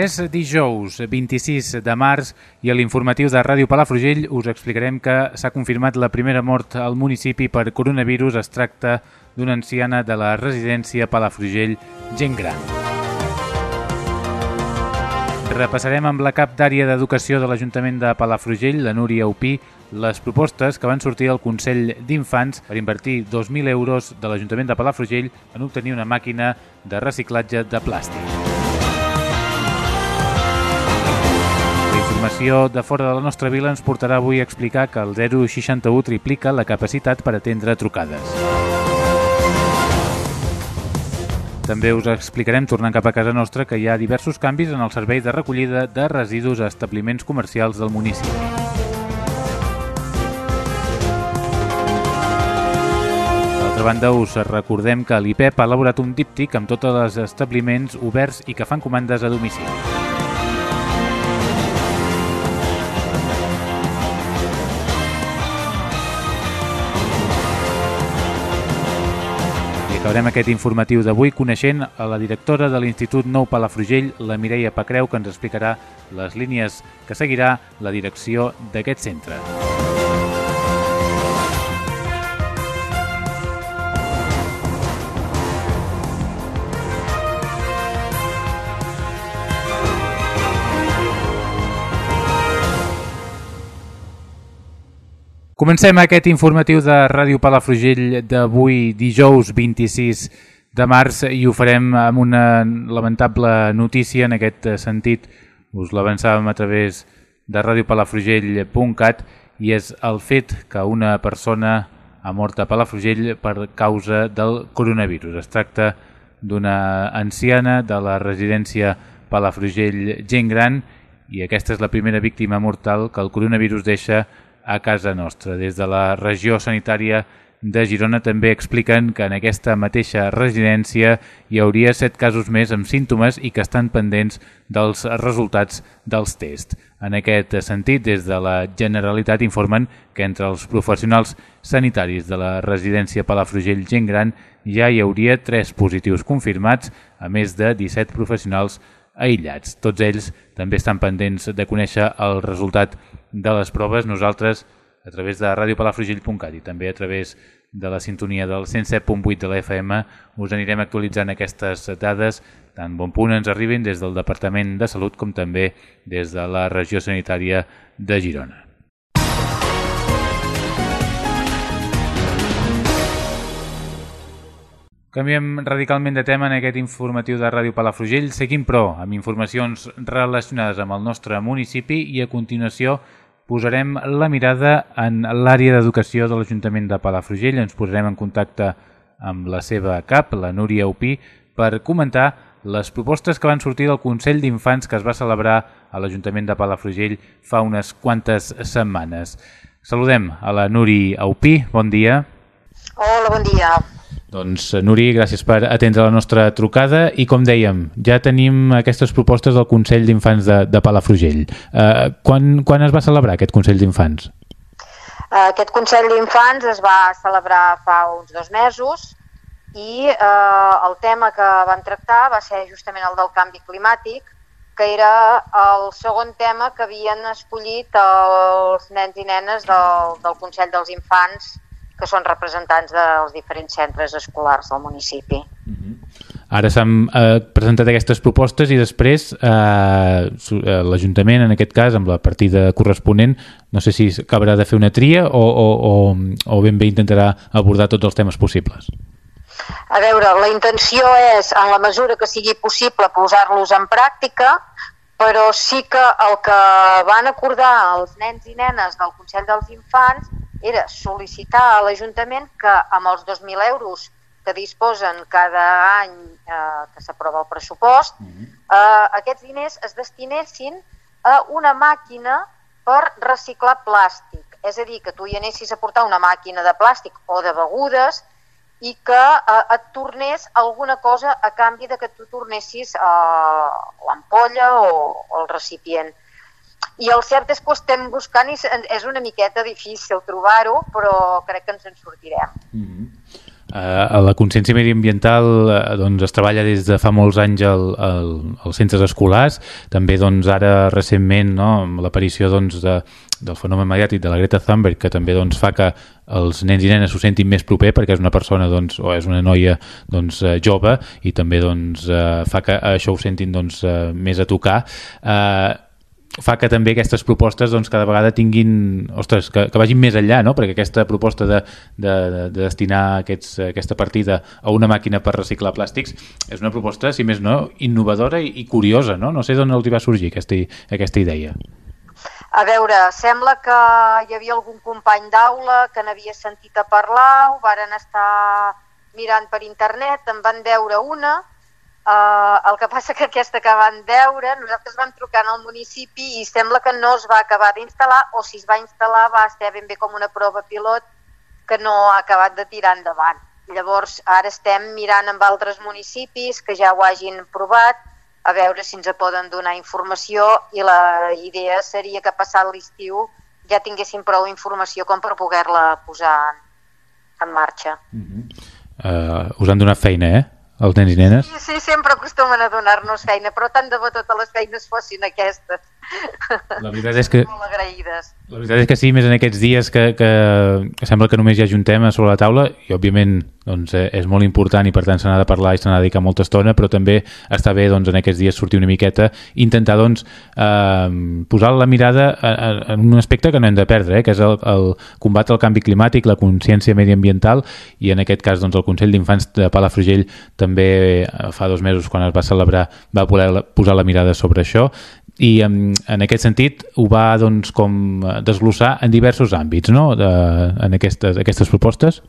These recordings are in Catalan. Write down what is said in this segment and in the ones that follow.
És dijous 26 de març i a l'informatiu de Ràdio Palafrugell us explicarem que s'ha confirmat la primera mort al municipi per coronavirus. Es tracta d'una anciana de la residència Palafrugell Gent Gran. Repassarem amb la cap d'àrea d'educació de l'Ajuntament de Palafrugell, la Núria Upí, les propostes que van sortir del Consell d'Infants per invertir 2.000 euros de l'Ajuntament de Palafrugell en obtenir una màquina de reciclatge de plàstic. Informació de fora de la nostra vila ens portarà avui a explicar que el 061 triplica la capacitat per atendre trucades. També us explicarem, tornant cap a casa nostra, que hi ha diversos canvis en el servei de recollida de residus a establiments comercials del municipi. D'altra banda, us recordem que l'IPEP ha elaborat un díptic amb tots els establiments oberts i que fan comandes a domicili. Acabarem aquest informatiu d'avui coneixent a la directora de l'Institut Nou Palafrugell, la Mireia Pacreu, que ens explicarà les línies que seguirà la direcció d'aquest centre. Comencem aquest informatiu de Ràdio Palafrugell d'avui dijous 26 de març i ho farem amb una lamentable notícia en aquest sentit. Us l'avançàvem a través de radiopalafrugell.cat i és el fet que una persona ha mort a Palafrugell per causa del coronavirus. Es tracta d'una anciana de la residència Palafrugell Gent Gran i aquesta és la primera víctima mortal que el coronavirus deixa a casa nostra. Des de la regió sanitària de Girona també expliquen que en aquesta mateixa residència hi hauria set casos més amb símptomes i que estan pendents dels resultats dels tests. En aquest sentit, des de la Generalitat informen que entre els professionals sanitaris de la residència Palafrugell Gent Gran ja hi hauria tres positius confirmats, a més de 17 professionals aïllats. Tots ells també estan pendents de conèixer el resultat de les proves. Nosaltres, a través de radiopalafrugell.cat i també a través de la sintonia del 107.8 de la FM, us anirem actualitzant aquestes dades tan bon punt ens arribin des del Departament de Salut com també des de la regió sanitària de Girona. Canviem radicalment de tema en aquest informatiu de Ràdio Palafrugell. Seguim, però, amb informacions relacionades amb el nostre municipi i a continuació posarem la mirada en l'àrea d'educació de l'Ajuntament de Palafrugell. Ens posarem en contacte amb la seva cap, la Núria Upí, per comentar les propostes que van sortir del Consell d'Infants que es va celebrar a l'Ajuntament de Palafrugell fa unes quantes setmanes. Saludem a la Núria Upí. Bon dia. Hola, bon dia. Doncs, Nuri, gràcies per atendre la nostra trucada i, com dèiem, ja tenim aquestes propostes del Consell d'Infants de, de Palafrugell. Uh, quan, quan es va celebrar aquest Consell d'Infants? Aquest Consell d'Infants es va celebrar fa uns dos mesos i eh, el tema que van tractar va ser justament el del canvi climàtic, que era el segon tema que havien escollit els nens i nenes del, del Consell dels Infants que són representants dels diferents centres escolars del municipi. Uh -huh. Ara s'han eh, presentat aquestes propostes i després eh, eh, l'Ajuntament, en aquest cas, amb la partida corresponent, no sé si acabarà de fer una tria o, o, o, o ben bé intentarà abordar tots els temes possibles. A veure, la intenció és, en la mesura que sigui possible, posar-los en pràctica, però sí que el que van acordar els nens i nenes del Consell dels Infants era sol·licitar a l'Ajuntament que amb els 2.000 euros que disposen cada any eh, que s'aprova el pressupost, eh, aquests diners es destinessin a una màquina per reciclar plàstic. És a dir, que tu hi anessis a portar una màquina de plàstic o de begudes i que eh, et tornés alguna cosa a canvi de que tu tornessis eh, l'ampolla o, o el recipient. I el cert és que ho estem buscant i és una miqueta difícil trobar-ho, però crec que ens en sortirem. Mm -hmm. Uh, la consciència mediambiental uh, doncs, es treballa des de fa molts anys al, al, als centres escolars, també doncs, ara recentment no, amb l'aparició doncs, de, del fenomen mediàtic de la Greta Thunberg que també doncs, fa que els nens i nenes s'ho sentin més proper perquè és una persona doncs, o és una noia doncs, uh, jove i també doncs, uh, fa que això ho sentin doncs, uh, més a tocar. Uh, fa que també aquestes propostes doncs, cada vegada tinguin, ostres, que, que vagin més enllà, no? perquè aquesta proposta de, de, de destinar aquests, aquesta partida a una màquina per reciclar plàstics és una proposta, si més no, innovadora i, i curiosa, no? No sé d'on els va sorgir aquesta, aquesta idea. A veure, sembla que hi havia algun company d'aula que n'havia sentit a parlar, ho varen estar mirant per internet, en van veure una, Uh, el que passa que aquesta que van veure, nosaltres vam trucar al municipi i sembla que no es va acabar d'instal·lar o si es va instal·lar va ser ben bé com una prova pilot que no ha acabat de tirar endavant. Llavors ara estem mirant amb altres municipis que ja ho hagin provat a veure si ens poden donar informació i la idea seria que passat l'estiu ja tinguéssim prou informació com per poder-la posar en marxa. Uh -huh. uh, us han donat feina, eh? Els nens i nenes? Sí, sí, sempre acostumen a donar-nos feina, però tant de bo totes les feines fossin aquestes. La veritat és que... Molt agraïdes. La veritat és que sí, més en aquests dies que, que, que sembla que només hi hagi un tema sobre la taula i òbviament doncs, eh, és molt important i per tant se n'ha de parlar i se n'ha de dedicar molta estona, però també està bé doncs, en aquests dies sortir una miqueta i intentar doncs, eh, posar la mirada en un aspecte que no hem de perdre, eh, que és el, el combat al canvi climàtic, la consciència mediambiental i en aquest cas doncs, el Consell d'Infants de Palafrugell també eh, fa dos mesos quan es va celebrar va voler posar la mirada sobre això i en, en aquest sentit ho va doncs, com desglossar en diversos àmbits no? de, en aquestes, aquestes propostes?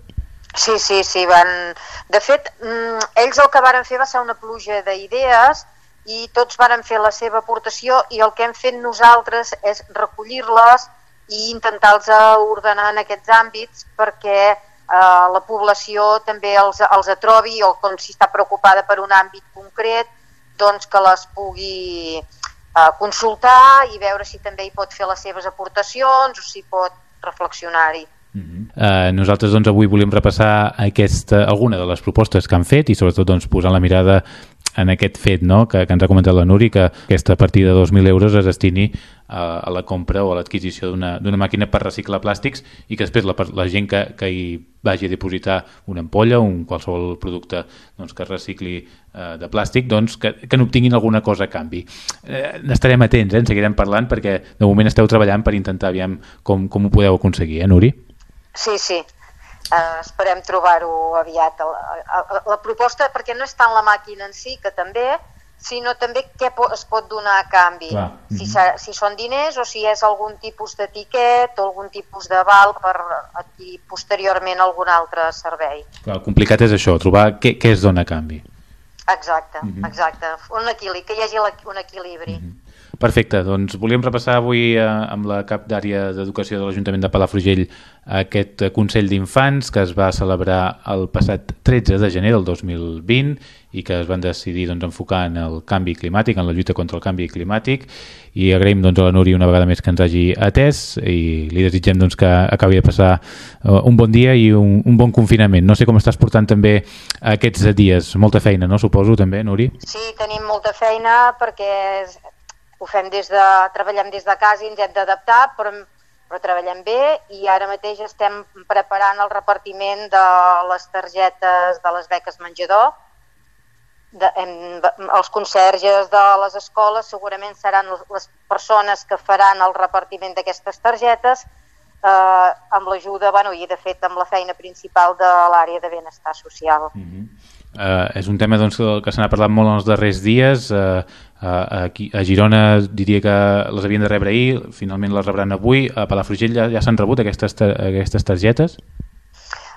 Sí, sí, sí. Van... De fet, mm, ells el que varen fer va ser una pluja d'idees i tots varen fer la seva aportació i el que hem fet nosaltres és recollir-les i intentar-los ordenar en aquests àmbits perquè eh, la població també els, els atrobi o com si està preocupada per un àmbit concret doncs que les pugui eh, consultar i veure si també hi pot fer les seves aportacions o si pot reflexionar-hi. Uh -huh. uh, nosaltres doncs, avui volíem repassar aquesta, alguna de les propostes que han fet i sobretot doncs, posar la mirada en aquest fet no? que, que ens ha comentat la Nuri, que aquesta partida de 2.000 euros es destini a, a la compra o a l'adquisició d'una màquina per reciclar plàstics i que després la, la gent que, que hi vagi a depositar una ampolla o un qualsevol producte doncs, que recicli eh, de plàstic, doncs, que, que n'obtinguin alguna cosa a canvi. Eh, estarem atents, eh? en seguirem parlant perquè de moment esteu treballant per intentar aviam com, com ho podeu aconseguir, eh, Nuri? Sí, sí, eh, esperem trobar-ho aviat. La, la, la proposta, perquè no és tant la màquina en si, que també, sinó també què es pot donar a canvi. Clar. Si, mhm. si són diners o si és algun tipus d'etiquet o algun tipus de val per adquirir posteriorment algun altre servei. Clar, el complicat és això, trobar què, què es dona a canvi. Exacte, uh mhm. -huh. exacte. Un equilibri, que hi hagi un equilibri. Uh mhm. Perfecte, doncs volíem repassar avui eh, amb la cap d'àrea d'educació de l'Ajuntament de Palafrugell aquest Consell d'Infants que es va celebrar el passat 13 de gener del 2020 i que es van decidir doncs, enfocar en el canvi climàtic, en la lluita contra el canvi climàtic i agraïm doncs, a la Núria una vegada més que ens hagi atès i li desitgem doncs, que acabi de passar uh, un bon dia i un, un bon confinament. No sé com estàs portant també aquests dies, molta feina, no? Suposo també, Núria? Sí, tenim molta feina perquè ho fem des de, treballem des de casa i ens hem d'adaptar, però, però treballem bé i ara mateix estem preparant el repartiment de les targetes de les beques menjador. De, hem, els conserges de les escoles segurament seran les persones que faran el repartiment d'aquestes targetes eh, amb l'ajuda, bueno, i de fet amb la feina principal de l'àrea de benestar social. Mm -hmm Uh, és un tema doncs, que se n'ha parlat molt en els darrers dies. Uh, uh, aquí, a Girona diria que les havien de rebre ahir, finalment les rebran avui. A Palafrugell ja, ja s'han rebut aquestes, aquestes targetes?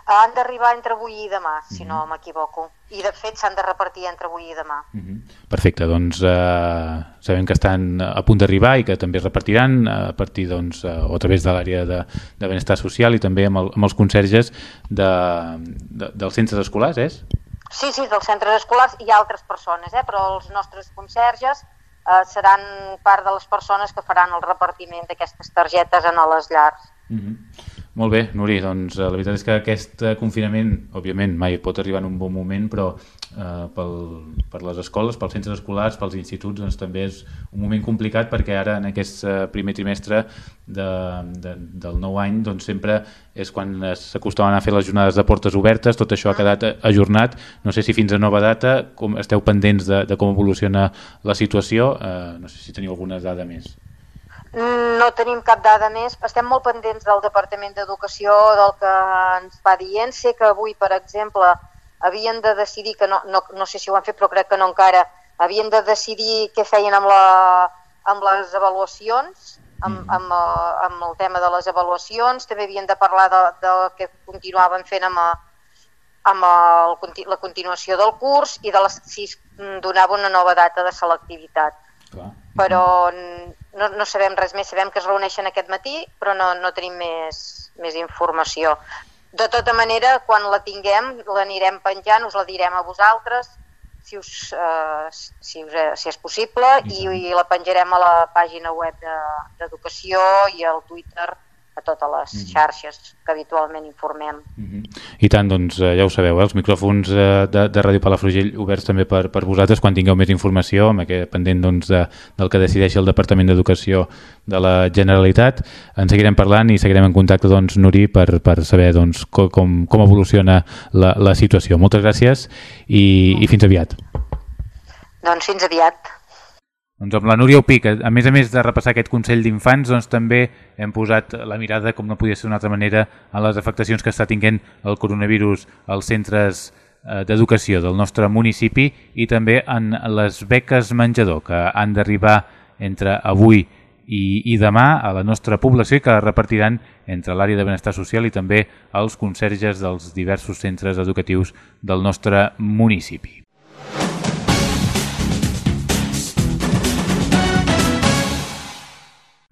Han d'arribar entre avui i demà, si mm -hmm. no m'equivoco. I de fet s'han de repartir entre avui i demà. Mm -hmm. Perfecte, doncs uh, sabem que estan a punt d'arribar i que també es repartiran a partir doncs, uh, o a través de l'àrea de, de benestar social i també amb, el, amb els conserges de, de, dels centres escolars, és? Sí, sí, dels centres escolars i altres persones, eh? però els nostres conserges eh, seran part de les persones que faran el repartiment d'aquestes targetes en les llars. Mm -hmm. Molt bé, Nuri, doncs eh, la veritat és que aquest eh, confinament, òbviament, mai pot arribar en un bon moment, però eh, pel, per les escoles, pels centres escolars, pels instituts, doncs també és un moment complicat perquè ara en aquest eh, primer trimestre de, de, del nou any doncs sempre és quan s'acostumen a fer les jornades de portes obertes, tot això ha quedat ajornat, no sé si fins a nova data com esteu pendents de, de com evoluciona la situació, eh, no sé si teniu alguna dada més. No tenim cap dada més. Estem molt pendents del Departament d'Educació, del que ens va dient. Sé que avui, per exemple, havien de decidir, que no, no, no sé si ho han fet, però crec que no encara, havien de decidir què feien amb, la, amb les avaluacions, amb, mm. amb, eh, amb el tema de les avaluacions. També havien de parlar de, de què continuaven fent amb, amb el, la continuació del curs i de les, si donava una nova data de selectivitat. Clar. Però no, no sabem res més, sabem que es reuneixen aquest matí, però no, no tenim més, més informació. De tota manera, quan la tinguem, l'anirem penjant, us la direm a vosaltres, si, us, eh, si, us, si és possible, i, i la penjarem a la pàgina web d'Educació de, i al Twitter a totes les mm -hmm. xarxes que habitualment informem. Mm -hmm. I tant, doncs eh, ja ho sabeu, eh? els micròfons eh, de, de Ràdio Palafrugell oberts també per, per vosaltres quan tingueu més informació, amb aquest pendent doncs, de, del que decideixi el Departament d'Educació de la Generalitat. En seguirem parlant i seguirem en contacte, doncs, Nuri, per, per saber doncs, com, com evoluciona la, la situació. Moltes gràcies i, i fins aviat. Doncs fins aviat. Doncs amb la Núria Opic, a més a més de repassar aquest Consell d'Infants, doncs també hem posat la mirada, com no podia ser d'una altra manera, a les afectacions que està tinguent el coronavirus als centres eh, d'educació del nostre municipi i també en les beques menjador que han d'arribar entre avui i, i demà a la nostra població i que repartiran entre l'àrea de benestar social i també els conserges dels diversos centres educatius del nostre municipi.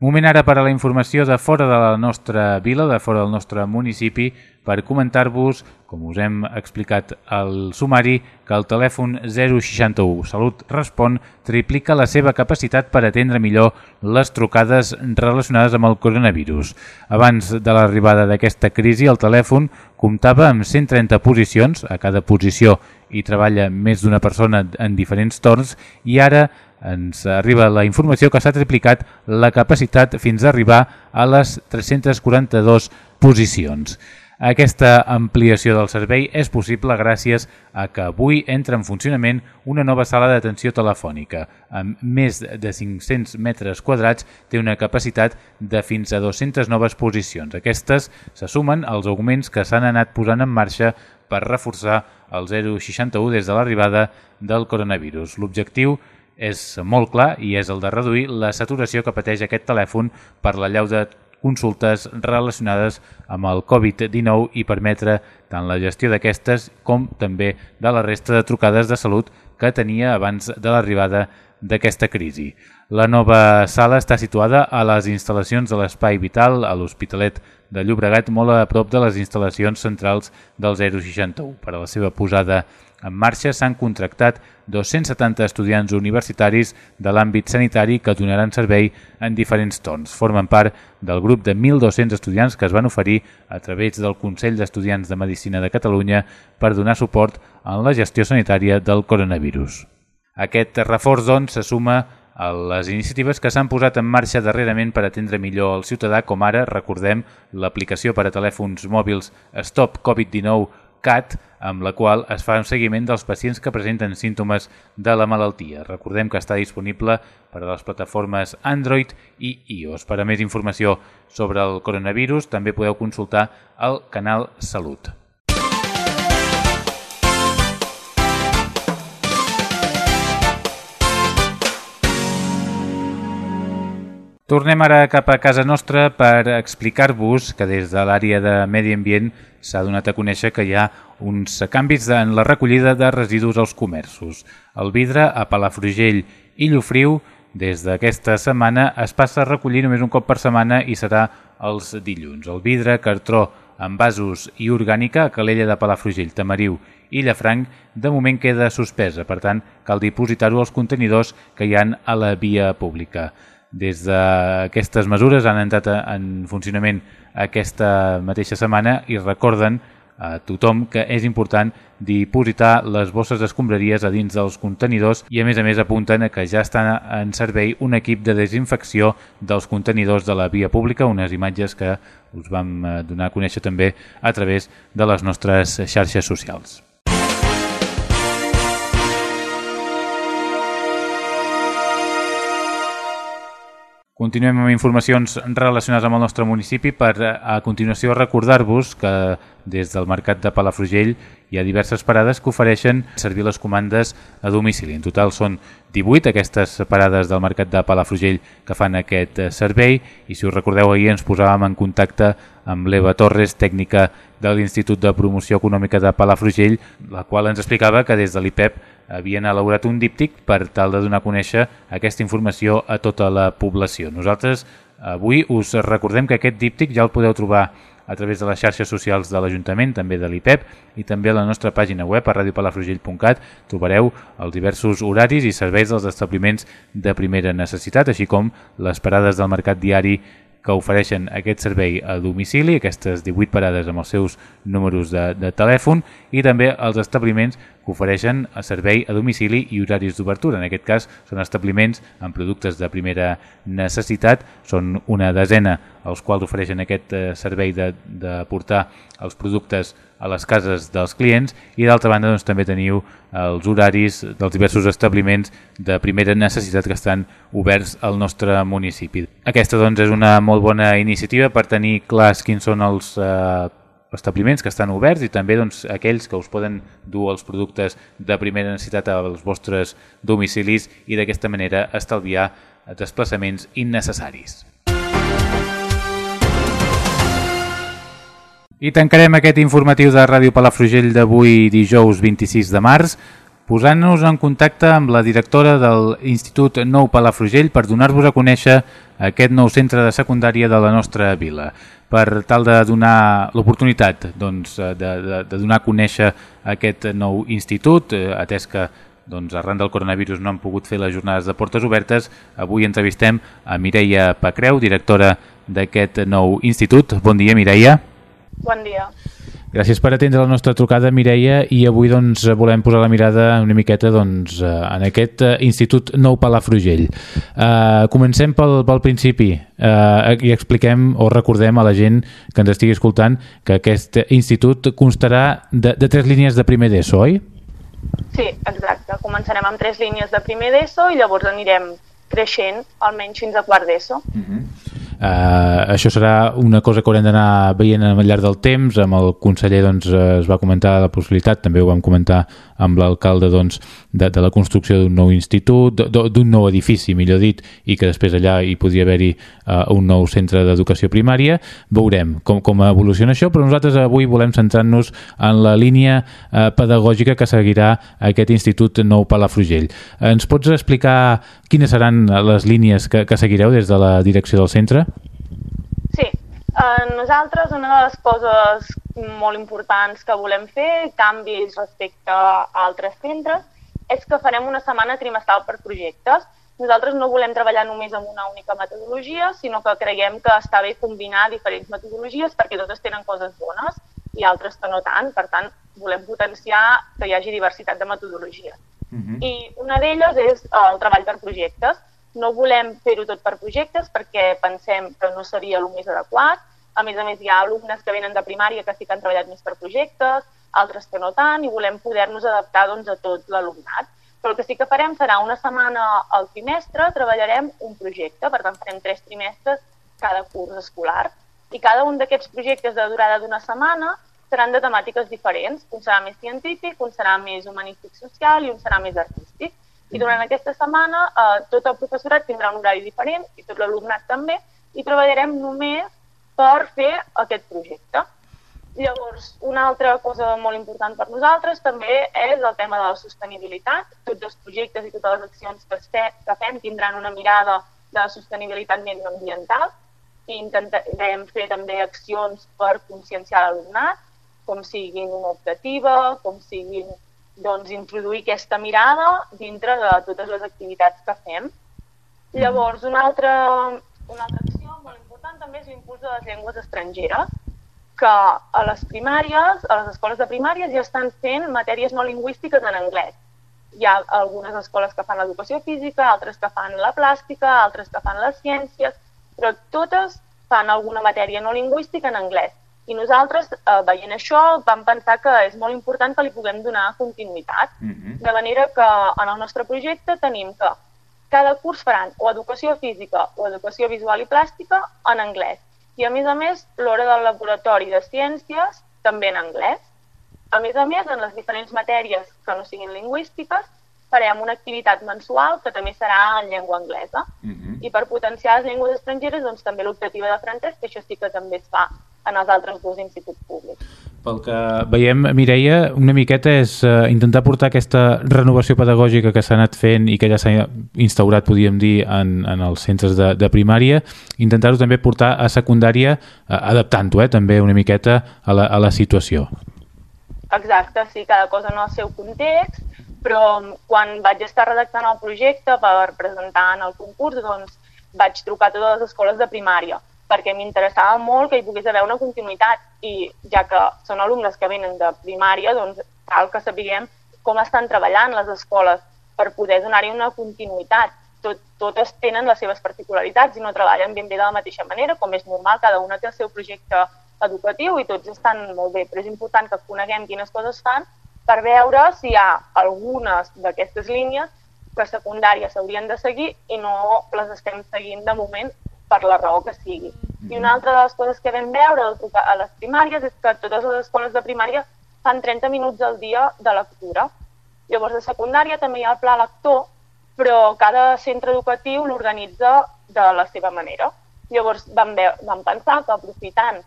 Moment ara per a la informació de fora de la nostra vila, de fora del nostre municipi, per comentar-vos, com us hem explicat al sumari, que el telèfon 061 Salut Respon triplica la seva capacitat per atendre millor les trucades relacionades amb el coronavirus. Abans de l'arribada d'aquesta crisi, el telèfon comptava amb 130 posicions, a cada posició hi treballa més d'una persona en diferents torns, i ara ens arriba la informació que s'ha triplicat la capacitat fins a arribar a les 342 posicions. Aquesta ampliació del servei és possible gràcies a que avui entra en funcionament una nova sala d'atenció telefònica. Amb més de 500 metres quadrats té una capacitat de fins a 200 noves posicions. Aquestes se sumen als augments que s'han anat posant en marxa per reforçar el 061 des de l'arribada del coronavirus. L'objectiu és és molt clar i és el de reduir la saturació que pateix aquest telèfon per la llau de consultes relacionades amb el Covid-19 i permetre tant la gestió d'aquestes com també de la resta de trucades de salut que tenia abans de l'arribada d'aquesta crisi. La nova sala està situada a les instal·lacions de l'Espai Vital a l'Hospitalet de Llobregat, molt a prop de les instal·lacions centrals del 061. Per a la seva posada en marxa s'han contractat 270 estudiants universitaris de l'àmbit sanitari que donaran servei en diferents torns. Formen part del grup de 1.200 estudiants que es van oferir a través del Consell d'Estudiants de Medicina de Catalunya per donar suport en la gestió sanitària del coronavirus. Aquest reforç, doncs, se suma a les iniciatives que s'han posat en marxa darrerament per atendre millor el ciutadà, com ara, recordem, l'aplicació per a telèfons mòbils Stop Covid-19 CAT, amb la qual es fa un seguiment dels pacients que presenten símptomes de la malaltia. Recordem que està disponible per a les plataformes Android i iOS. Per a més informació sobre el coronavirus també podeu consultar el canal Salut. Tornem ara cap a casa nostra per explicar-vos que des de l'àrea de Medi Ambient s'ha donat a conèixer que hi ha uns canvis en la recollida de residus als comerços. El vidre a Palafrugell i Llofriu des d'aquesta setmana es passa a recollir només un cop per setmana i serà els dilluns. El vidre, cartró, envasos i orgànica a Calella de Palafrugell, Tamariu i Llafranc de moment queda suspesa, per tant cal dipositar-ho als contenidors que hi han a la via pública. Des d'aquestes mesures han entrat en funcionament aquesta mateixa setmana i recorden a tothom que és important dipositar les bosses d'escombraries a dins dels contenidors i a més a més apunten que ja està en servei un equip de desinfecció dels contenidors de la via pública, unes imatges que us vam eh, donar a conèixer també a través de les nostres xarxes socials. Continuem amb informacions relacionades amb el nostre municipi per a continuació recordar-vos que des del Mercat de Palafrugell hi ha diverses parades que ofereixen servir les comandes a domicili. En total són 18 aquestes parades del Mercat de Palafrugell que fan aquest servei i si us recordeu ahir ens posàvem en contacte amb l'Eva Torres, tècnica de l'Institut de Promoció Econòmica de Palafrugell, la qual ens explicava que des de l'IPEP havien elaborat un díptic per tal de donar a conèixer aquesta informació a tota la població. Nosaltres avui us recordem que aquest díptic ja el podeu trobar a través de les xarxes socials de l'Ajuntament, també de l'IPEP i també a la nostra pàgina web a radiopalafrugell.cat trobareu els diversos horaris i serveis dels establiments de primera necessitat, així com les parades del mercat diari que ofereixen aquest servei a domicili, aquestes 18 parades amb els seus números de, de telèfon i també els establiments que ofereixen servei a domicili i horaris d'obertura. En aquest cas són establiments amb productes de primera necessitat, són una desena els quals ofereixen aquest eh, servei de, de portar els productes a les cases dels clients i d'altra banda doncs, també teniu els horaris dels diversos establiments de primera necessitat que estan oberts al nostre municipi. Aquesta doncs, és una molt bona iniciativa per tenir clars quins són els eh, establiments que estan oberts i també doncs, aquells que us poden dur els productes de primera necessitat als vostres domicilis i d'aquesta manera estalviar desplaçaments innecessaris. I tancarem aquest informatiu de Ràdio Palafrugell d'avui dijous 26 de març posant-nos en contacte amb la directora del Institut Nou Palafrugell per donar-vos a conèixer aquest nou centre de secundària de la nostra vila per tal de donar l'oportunitat doncs, de, de, de donar a conèixer aquest nou institut, eh, atès que doncs, arran del coronavirus no han pogut fer les jornades de portes obertes. Avui entrevistem a Mireia Pacreu, directora d'aquest nou institut. Bon dia, Mireia. Bon dia. Gràcies per atendre la nostra trucada, Mireia, i avui doncs, volem posar la mirada una miqueta doncs, eh, en aquest eh, Institut Nou Palafrugell. Uh, comencem pel, pel principi uh, i expliquem o recordem a la gent que ens estigui escoltant que aquest institut constarà de, de tres línies de primer d'ESO, oi? Sí, exacte. Començarem amb tres línies de primer d'ESO i llavors anirem creixent almenys fins a quart d'ESO. Uh mhm. -huh. Uh, això serà una cosa que haurem d'anar veient al llarg del temps. Amb el conseller doncs, es va comentar la possibilitat, també ho vam comentar amb l'alcalde doncs, de, de la construcció d'un nou institut, d'un nou edifici, millor dit, i que després allà hi podria haver-hi uh, un nou centre d'educació primària. Veurem com, com evoluciona això, però nosaltres avui volem centrar-nos en la línia uh, pedagògica que seguirà aquest Institut Nou Palafrugell. Ens pots explicar quines seran les línies que, que seguireu des de la direcció del centre? Uh, nosaltres una de les coses molt importants que volem fer, canvis respecte a altres centres, és que farem una setmana trimestral per projectes. Nosaltres no volem treballar només amb una única metodologia, sinó que creiem que està bé combinar diferents metodologies perquè totes tenen coses bones i altres que no tant. Per tant, volem potenciar que hi hagi diversitat de metodologies. Uh mhm. -huh. I una d'elles és el treball per projectes no volem fer-ho tot per projectes perquè pensem que no seria el més adequat. A més a més, hi ha alumnes que venen de primària que sí que han treballat més per projectes, altres que no tant, i volem poder-nos adaptar doncs, a tot l'alumnat. Però el que sí que farem serà una setmana al trimestre, treballarem un projecte, per tant farem tres trimestres cada curs escolar. I cada un d'aquests projectes de durada d'una setmana seran de temàtiques diferents. Un serà més científic, un serà més humanístic social i un serà més artístic I durant aquesta setmana eh, tot el professorat tindrà un horari diferent i tot l'alumnat també i treballarem només per fer aquest projecte. Llavors, una altra cosa molt important per nosaltres també és el tema de la sostenibilitat. Tots els projectes i totes les accions que, que fem tindran una mirada de sostenibilitat mediambiental i intentarem fer també accions per conscienciar l'alumnat, com siguin una optativa, com siguin doncs, introduir aquesta mirada dintre de totes les activitats que fem. Llavors, una altra, una altra acció molt important també és l'impuls de les llengües estrangeres, que a les primàries, a les escoles de primàries, ja estan fent matèries no lingüístiques en anglès. Hi ha algunes escoles que fan l'educació física, altres que fan la plàstica, altres que fan les ciències, però totes fan alguna matèria no lingüística en anglès. I nosaltres, eh, veient això, vam pensar que és molt important que li puguem donar continuïtat. Mhm. -huh. De manera que en el nostre projecte tenim que cada curs faran o educació física o educació visual i plàstica en anglès. I a més a més, l'hora del laboratori de ciències també en anglès. A més a més, en les diferents matèries que no siguin lingüístiques, farem una activitat mensual que també serà en llengua anglesa. Uh mhm. -huh. I per potenciar les llengües estrangeres, doncs també l'optativa de francès, que això sí que també es fa en els altres dos instituts públics. Pel que veiem, Mireia, una miqueta és uh, intentar portar aquesta renovació pedagògica que s'ha anat fent i que ja s'ha instaurat, podríem dir, en, en els centres de, de primària, intentar-ho també portar a secundària, uh, adaptant-ho eh, també una miqueta a la, a la situació. Exacte, sí, cada cosa en el seu context però quan vaig estar redactant el projecte per presentar en el concurs, doncs vaig trucar a totes les escoles de primària perquè m'interessava molt que hi pogués haver una continuïtat i ja que són alumnes que venen de primària, doncs cal que sapiguem com estan treballant les escoles per poder donar-hi una continuïtat. Tot, totes tenen les seves particularitats i no treballen ben bé de la mateixa manera, com és normal, cada una té el seu projecte educatiu i tots estan molt bé, però és important que coneguem quines coses fan per veure si hi ha algunes d'aquestes línies que secundària s'haurien de seguir i no les estem seguint de moment per la raó que sigui. I una altra de les coses que vam veure a les primàries és que totes les escoles de primària fan 30 minuts al dia de lectura. Llavors, de secundària també hi ha el pla lector, però cada centre educatiu l'organitza de la seva manera. Llavors vam, vam pensar que aprofitant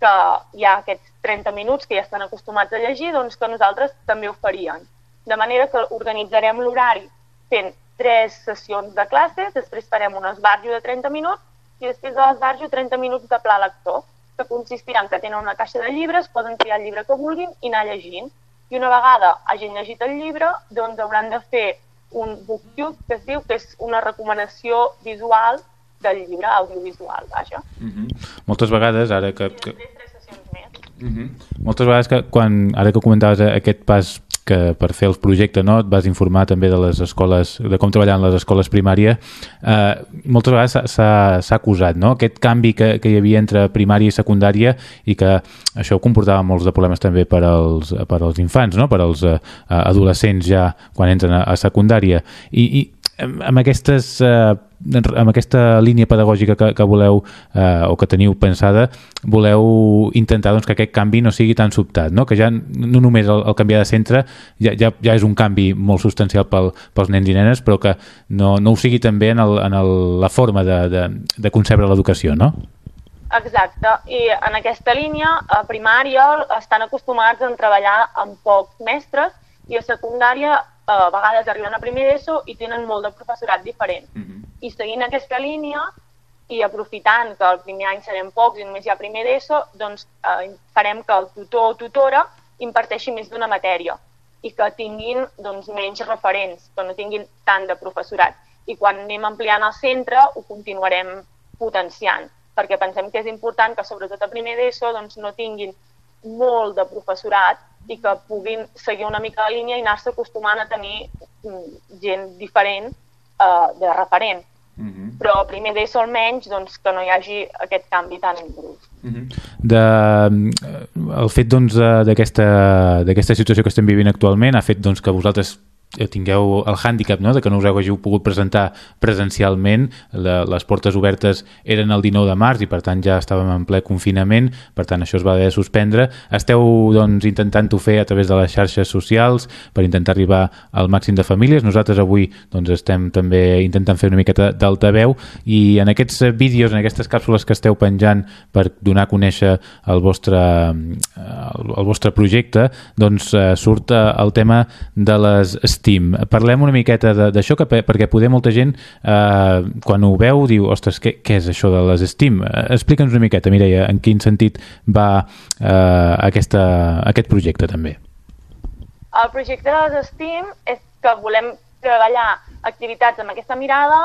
que hi ha aquests 30 minuts que ja estan acostumats a llegir, doncs que nosaltres també ho faríem. De manera que organitzarem l'horari fent tres sessions de classes, després farem un esbarjo de 30 minuts i després de l'esbarjo 30 minuts de pla lector, que consistiran que tenen una caixa de llibres, poden triar el llibre que vulguin i anar llegint. I una vegada hagin llegit el llibre, doncs hauran de fer un booktube, que es diu, que és una recomanació visual del llibre audiovisual, vaja. Uh mhm. -huh. Moltes vegades, ara que... que... Uh mhm. -huh. Moltes vegades que quan, ara que comentaves aquest pas que per fer els projectes no, et vas informar també de les escoles, de com treballar en les escoles primàries, eh, moltes vegades s'ha acusat no? aquest canvi que, que hi havia entre primària i secundària i que això comportava molts de problemes també per als, per als infants, no? per als eh, adolescents ja quan entren a, a secundària. I, i amb aquestes eh, amb aquesta línia pedagògica que, que voleu eh, o que teniu pensada, voleu intentar doncs, que aquest canvi no sigui tan sobtat, no? que ja no només el, el canviar de centre ja, ja, ja és un canvi molt substancial pel, pels nens i nenes, però que no, no ho sigui també en, el, en el, la forma de, de, de concebre l'educació, no? Exacte, i en aquesta línia a primària estan acostumats a treballar amb pocs mestres i a secundària a vegades arriben a primer d'ESO i tenen molt de professorat diferent. Mm -hmm. I seguint aquesta línia i aprofitant que el primer any serem pocs i només hi ha primer d'ESO, doncs eh, farem que el tutor o tutora imparteixi més d'una matèria i que tinguin doncs, menys referents, que no tinguin tant de professorat. I quan anem ampliant el centre ho continuarem potenciant, perquè pensem que és important que sobretot a primer d'ESO doncs, no tinguin molt de professorat i que puguin seguir una mica la línia i anar-se acostumant a tenir mm, gent diferent uh, de referent. Uh mhm. -huh. Però primer d'ESO almenys doncs, que no hi hagi aquest canvi tan brusc. Uh mhm. -huh. de, el fet doncs, d'aquesta doncs, situació que estem vivint actualment ha fet doncs, que vosaltres eh, tingueu el hàndicap no? de que no us haguéssiu pogut presentar presencialment, la, les portes obertes eren el 19 de març i per tant ja estàvem en ple confinament, per tant això es va haver de suspendre. Esteu doncs, intentant-ho fer a través de les xarxes socials per intentar arribar al màxim de famílies. Nosaltres avui doncs, estem també intentant fer una miqueta d'altaveu i en aquests vídeos, en aquestes càpsules que esteu penjant per donar a conèixer el vostre, el, el vostre projecte, doncs eh, surt eh, el tema de les Steam. Parlem una miqueta d'això perquè poder molta gent eh, quan ho veu diu, ostres, què, què és això de les Steam? Eh, Explica'ns una miqueta, Mireia, en quin sentit va eh, aquesta, aquest projecte també. El projecte de les Steam és que volem treballar activitats amb aquesta mirada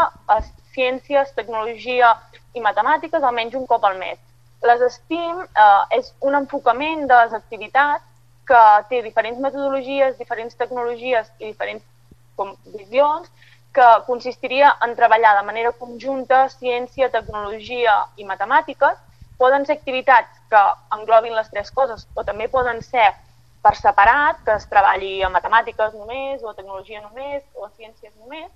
ciències, tecnologia i matemàtiques almenys un cop al mes. Les STEAM eh, és un enfocament de les activitats que té diferents metodologies, diferents tecnologies i diferents com, visions que consistiria en treballar de manera conjunta ciència, tecnologia i matemàtiques. Poden ser activitats que englobin les tres coses o també poden ser per separat, que es treballi a matemàtiques només o a tecnologia només o a ciències només,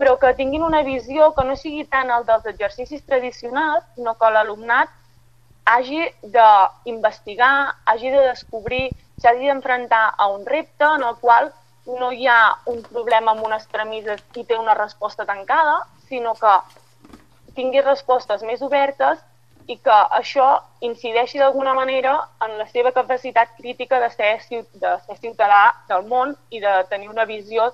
però que tinguin una visió que no sigui tant el dels exercicis tradicionals, sinó que l'alumnat hagi d'investigar, hagi de descobrir s'hagi d'enfrontar a un repte en el qual no hi ha un problema amb unes premisses i té una resposta tancada, sinó que tingui respostes més obertes i que això incideixi d'alguna manera en la seva capacitat crítica de ser, de ser ciutadà del món i de tenir una visió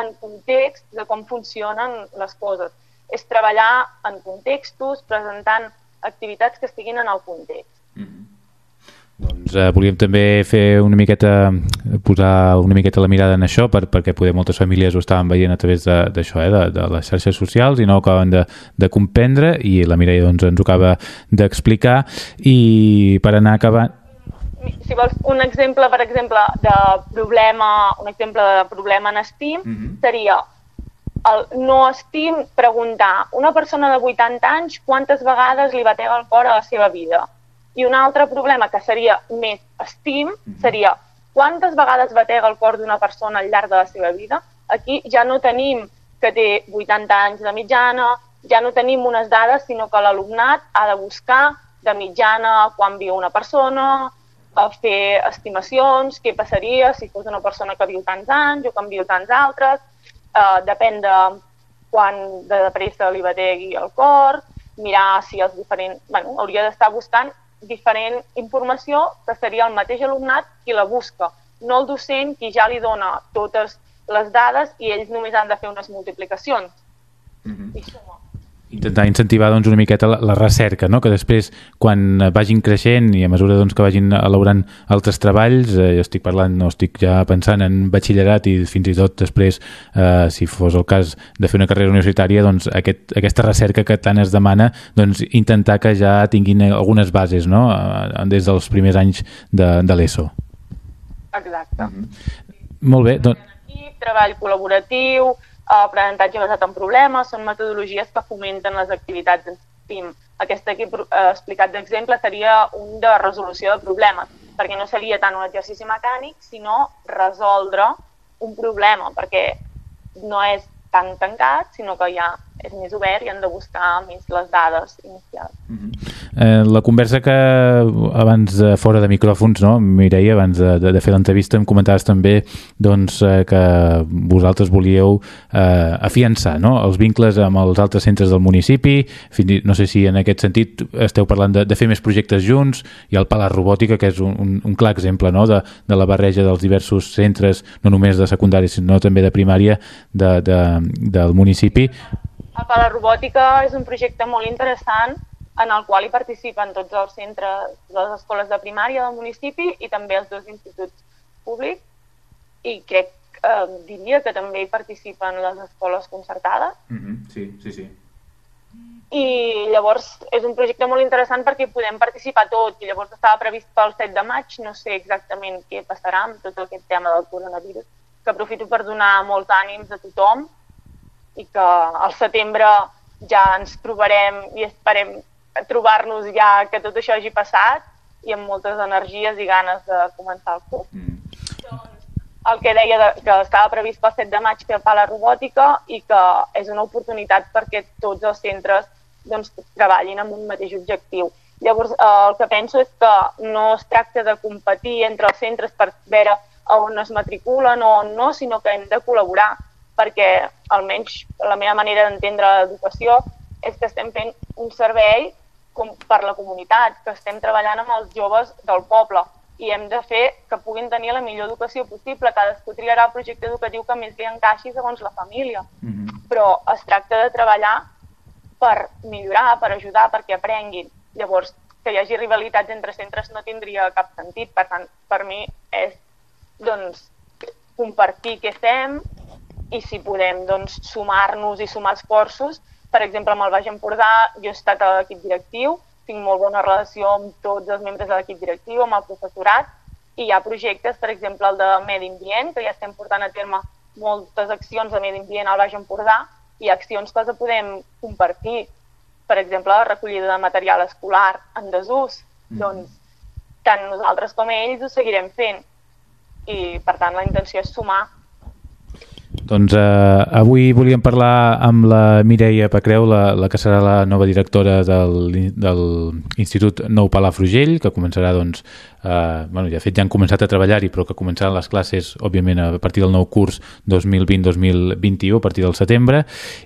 en context de com funcionen les coses. És treballar en contextos, presentant activitats que estiguin en el context. Mm -hmm. Doncs eh, volíem també fer una miqueta, posar una miqueta la mirada en això per, perquè poder moltes famílies ho estaven veient a través d'això, eh, de, de les xarxes socials i no ho acaben de, de comprendre i la Mireia doncs, ens ho acaba d'explicar i per anar acabant si vols un exemple, per exemple, de problema, un exemple de problema en Steam, mm -hmm. seria el no Steam preguntar una persona de 80 anys quantes vegades li batega el cor a la seva vida i un altre problema que seria més estim mhm. seria quantes vegades batega el cor d'una persona al llarg de la seva vida. Aquí ja no tenim que té 80 anys de mitjana, ja no tenim unes dades, sinó que l'alumnat ha de buscar de mitjana quan viu una persona, a fer estimacions, què passaria si fos una persona que viu tants anys o que en viu tants altres, eh, depèn de quan de pressa li bategui el cor, mirar si els diferents... Bueno, hauria d'estar buscant diferent informació que seria el mateix alumnat qui la busca, no el docent qui ja li dona totes les dades i ells només han de fer unes multiplicacions. Mm -hmm. I suma intentar incentivar doncs, una miqueta la, la recerca, no? que després quan vagin creixent i a mesura doncs, que vagin elaborant altres treballs, eh, jo estic parlant, no estic ja pensant en batxillerat i fins i tot després, eh, si fos el cas de fer una carrera universitària, doncs aquest, aquesta recerca que tant es demana, doncs intentar que ja tinguin algunes bases no? Eh, des dels primers anys de, de l'ESO. Exacte. Mm -hmm. Molt bé. Doncs... Treball col·laboratiu, aprenentatge basat en problemes, són metodologies que fomenten les activitats en STEAM. Aquest que he eh, explicat d'exemple seria un de resolució de problemes, perquè no seria tant un exercici mecànic, sinó resoldre un problema, perquè no és tan tancat, sinó que ja és més obert i han de buscar més les dades inicials. Mm -hmm. eh, la conversa que abans de fora de micròfons, no, Mireia, abans de, de, de fer l'entrevista em comentaves també doncs, eh, que vosaltres volíeu eh, afiançar no, els vincles amb els altres centres del municipi, fins, no sé si en aquest sentit esteu parlant de, de fer més projectes junts, i el Palar Robòtica, que és un, un, un clar exemple no, de, de la barreja dels diversos centres, no només de secundària, sinó també de primària de, de, del municipi. El la Robòtica és un projecte molt interessant en el qual hi participen tots els centres, les escoles de primària del municipi i també els dos instituts públics i crec, eh, diria que també hi participen les escoles concertades. Mm -hmm. Sí, sí, sí. I llavors és un projecte molt interessant perquè podem participar tots i llavors estava previst pel 7 de maig, no sé exactament què passarà amb tot aquest tema del coronavirus, que aprofito per donar molts ànims a tothom i que al setembre ja ens trobarem i esperem trobar-nos ja que tot això hagi passat i amb moltes energies i ganes de començar el curs. Mm. el que deia de, que estava previst pel 7 de maig fer la robòtica i que és una oportunitat perquè tots els centres doncs, treballin amb un mateix objectiu. Llavors, eh, el que penso és que no es tracta de competir entre els centres per veure on es matriculen o on no, sinó que hem de col·laborar, perquè almenys la meva manera d'entendre l'educació és que estem fent un servei com per la comunitat, que estem treballant amb els joves del poble i hem de fer que puguin tenir la millor educació possible. Cadascú triarà el projecte educatiu que més li encaixi segons la família. Mm -hmm. Però es tracta de treballar per millorar, per ajudar, perquè aprenguin. Llavors, que hi hagi rivalitats entre centres no tindria cap sentit. Per tant, per mi és doncs, compartir què fem i si podem doncs, sumar-nos i sumar esforços. Per exemple, amb el Baix Empordà jo he estat a l'equip directiu tinc molt bona relació amb tots els membres de l'equip directiu, amb el professorat, i hi ha projectes, per exemple, el de Medi Ambient, que ja estem portant a terme moltes accions de Medi Ambient al Baix Empordà, i accions que podem compartir. Per exemple, la recollida de material escolar en desús. Mm. Doncs tant nosaltres com ells ho seguirem fent. I, per tant, la intenció és sumar doncs eh, avui volíem parlar amb la Mireia Pacreu, la, la que serà la nova directora del, del Institut Nou Palafrugell, que començarà doncs, eh, bueno, ja de fet ja han començat a treballar-hi, però que començaran les classes, òbviament, a partir del nou curs 2020-2021, a partir del setembre,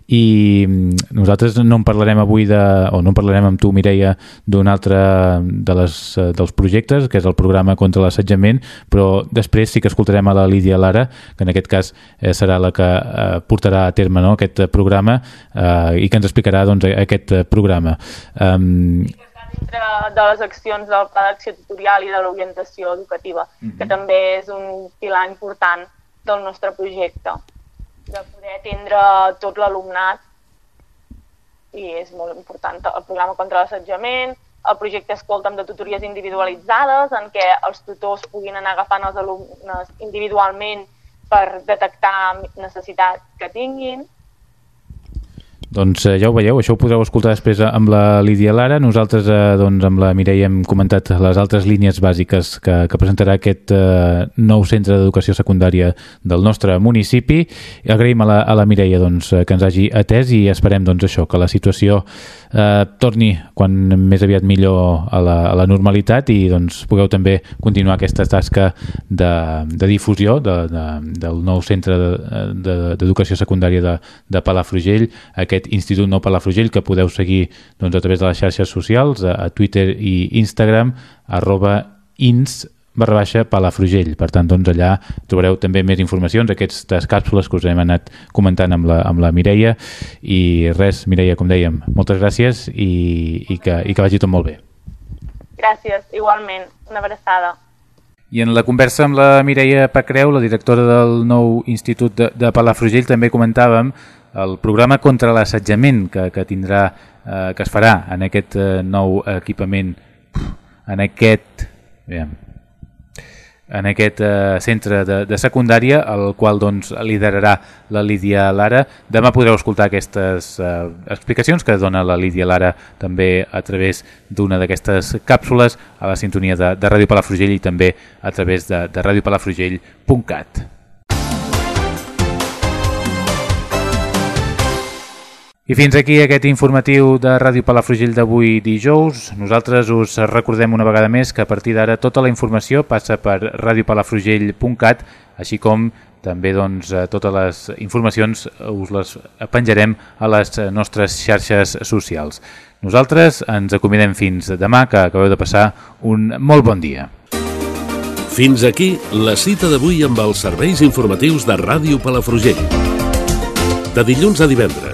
i mm, nosaltres no en parlarem avui, de, o no en parlarem amb tu, Mireia, d'un altre de les, eh, dels projectes, que és el programa contra l'assetjament, però després sí que escoltarem a la Lídia Lara, que en aquest cas eh, serà la que eh, portarà a terme no, aquest programa eh, i que ens explicarà doncs, aquest programa. Um, dintre de les accions del pla d'acció tutorial i de l'orientació educativa, mm -hmm. que també és un pilar important del nostre projecte, de poder atendre tot l'alumnat i és molt important el programa contra l'assetjament, el projecte Escolta'm de tutories individualitzades, en què els tutors puguin anar agafant els alumnes individualment per detectar necessitats que tinguin, doncs eh, ja ho veieu, això ho podreu escoltar després eh, amb la Lídia Lara. Nosaltres eh, doncs, amb la Mireia hem comentat les altres línies bàsiques que, que presentarà aquest eh, nou centre d'educació secundària del nostre municipi. Agraïm a la, a la Mireia doncs, que ens hagi atès i esperem doncs, això que la situació eh, torni quan més aviat millor a la, a la normalitat i doncs, pugueu també continuar aquesta tasca de, de difusió de, de, del nou centre d'educació de, de, secundària de, de Palafrugell, aquest aquest Institut Nou Palafrugell que podeu seguir doncs, a través de les xarxes socials, a, a Twitter i Instagram, arroba ins barra baixa Palafrugell. Per tant, doncs allà trobareu també més informacions, aquestes càpsules que us hem anat comentant amb la, amb la Mireia. I res, Mireia, com dèiem, moltes gràcies i, i, que, i que vagi tot molt bé. Gràcies, igualment. Una abraçada. I en la conversa amb la Mireia Pacreu, la directora del nou Institut de, de Palafrugell, també comentàvem el programa contra l'assetjament que, que tindrà, eh, que es farà en aquest eh, nou equipament, en aquest, aviam, en aquest eh, centre de, de secundària, el qual doncs, liderarà la Lídia Lara. Demà podreu escoltar aquestes eh, explicacions que dona la Lídia Lara també a través d'una d'aquestes càpsules a la sintonia de, de Ràdio Palafrugell i també a través de, de radiopalafrugell.cat. I fins aquí aquest informatiu de Ràdio Palafrugell d'avui dijous. Nosaltres us recordem una vegada més que a partir d'ara tota la informació passa per radiopalafrugell.cat, així com també doncs, eh, totes les informacions us les penjarem a les nostres xarxes socials. Nosaltres ens acomiadem fins demà, que acabeu de passar un molt bon dia. Fins aquí la cita d'avui amb els serveis informatius de Ràdio Palafrugell. De dilluns a divendres,